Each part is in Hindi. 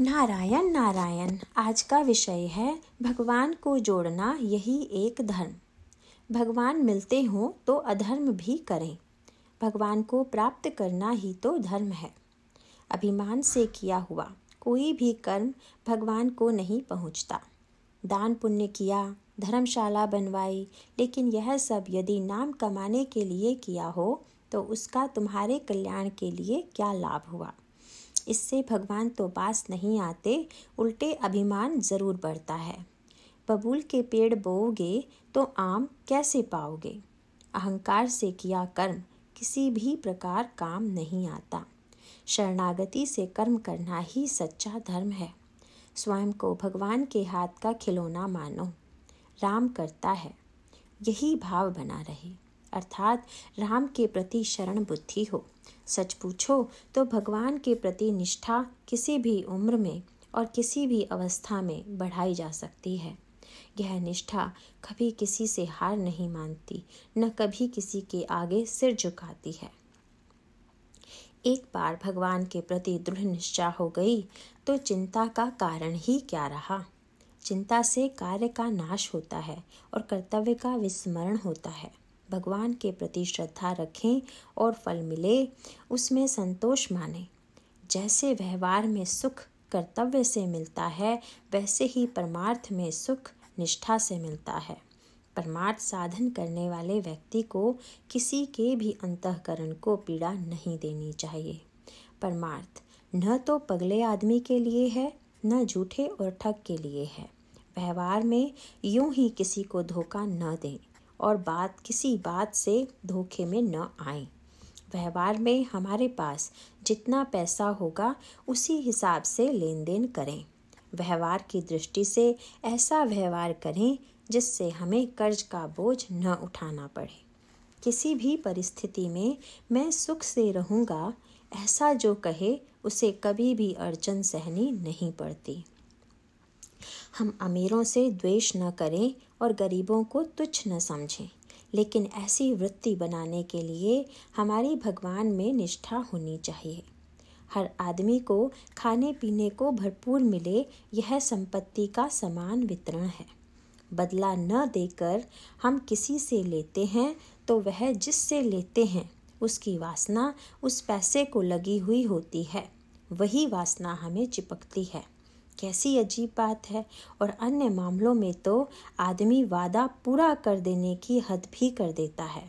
नारायण नारायण, आज का विषय है भगवान को जोड़ना यही एक धर्म। भगवान मिलते हों तो अधर्म भी करें, भगवान को प्राप्त करना ही तो धर्म है। अभिमान से किया हुआ, कोई भी कर्म भगवान को नहीं पहुँचता। दान पुण्य किया, धर्मशाला बनवाई, लेकिन यह सब यदि नाम कमाने के लिए किया हो तो उसका तुम्हारे कल्याण के लिए क्या लाभ हुआ? इससे भगवान तो पास नहीं आते, उल्टे अभिमान ज़रूर बढ़ता है। बबूल के पेड़ बोओगे तो आम कैसे पाओगे? अहंकार से किया कर्म, किसी भी प्रकार काम नहीं आता। शरणागति से कर्म करना ही सच्चा धर्म है। स्वयं को भगवान के हाथ का खिलौना मानो। राम करता है, यही भाव बना रहे। अर्थात राम के प्रति शरण बुद्धि हो। सच पूछो तो भगवान के प्रति निष्ठा किसी भी उम्र में और किसी भी अवस्था में बढ़ाई जा सकती है। यह निष्ठा कभी किसी से हार नहीं मानती, न कभी किसी के आगे सिर झुकाती है। एक बार भगवान के प्रति दृढ़ निश्चय हो गई तो चिंता का कारण ही क्या रहा? चिंता से कार्य का नाश होता है और कर्तव्य का विस्मरण होता है। भगवान के प्रति श्रद्धा रखें और फल मिले, उसमें संतोष माने। जैसे व्यवहार में सुख कर्तव्य से मिलता है, वैसे ही परमार्थ में सुख निष्ठा से मिलता है। परमार्थ साधन करने वाले व्यक्ति को किसी के भी अंतकरण को पीड़ा नहीं देनी चाहिए। परमार्थ न तो पगले आदमी के लिए है, न झूठे और ठग के लिए है। व्यवहार में यूँ ही किसी को धोखा न दें। और बात, किसी बात से धोखे में न आए। व्यवहार में हमारे पास जितना पैसा होगा, उसी हिसाब से लेन देन करें। व्यवहार की दृष्टि से ऐसा व्यवहार करें, जिससे हमें कर्ज का बोझ न उठाना पड़े। किसी भी परिस्थिति में मैं सुख से रहूँगा, ऐसा जो कहे, उसे कभी भी अड़चन सहनी नहीं पड़ती। हम अमीरों से द्वेष न करें और गरीबों को तुच्छ न समझें। लेकिन ऐसी वृत्ति बनाने के लिए हमारी भगवान में निष्ठा होनी चाहिए। हर आदमी को खाने पीने को भरपूर मिले, यह संपत्ति का समान वितरण है। बदला न देकर हम किसी से लेते हैं तो वह जिससे लेते हैं, उसकी वासना उस पैसे को लगी हुई होती है। वही वासना हमें चिपकती है। कैसी अजीब बात है। और अन्य मामलों में तो आदमी वादा पूरा कर देने की हद भी कर देता है।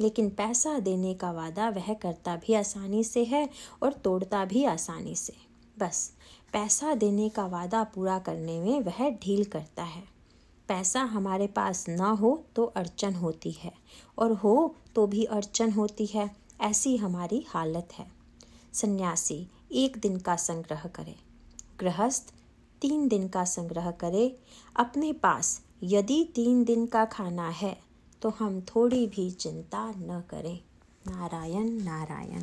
लेकिन पैसा देने का वादा वह करता भी आसानी से है और तोड़ता भी आसानी से। बस, पैसा देने का वादा पूरा करने में वह ढील करता है। पैसा हमारे पास ना हो तो अड़चन होती है, और हो तो भी अड़चन होती है, ऐसी हमारी हालत है। सन्यासी, एक दिन का संग्रह करे। गृहस्थ तीन दिन का संग्रह करें। अपने पास यदि तीन दिन का खाना है तो हम थोड़ी भी चिंता न करें। नारायण नारायण।